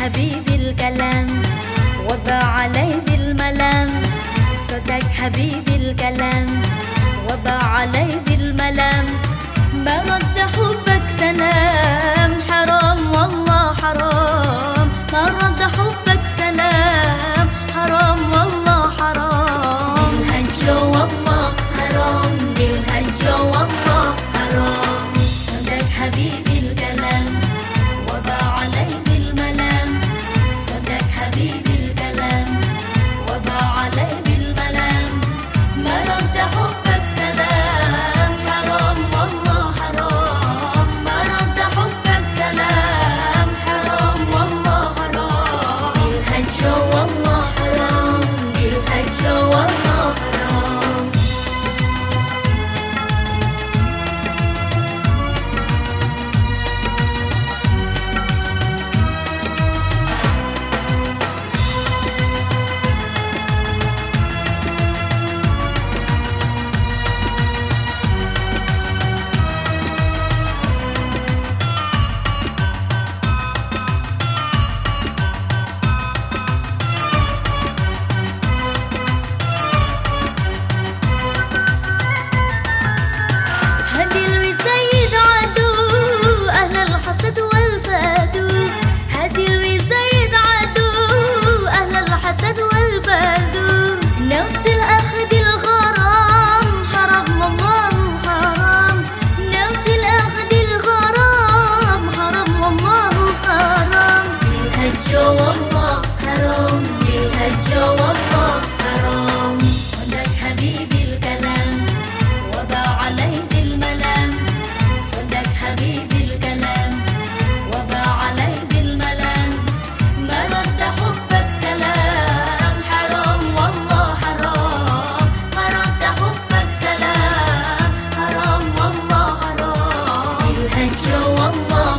حبيبي الكلام وضع علي بالملام. صدق حبيبي الكلام وضع علي بالملام. ما مد حبك سلام. حرام للهجة والله حرام صدق حبيبي الكلام وضع عليه الملام. صدق حبيبي الكلام وضع عليه الملام. ما رد حبك سلام حرام والله حرام. ما رد حبك سلام حرام والله حرام. للهجة والله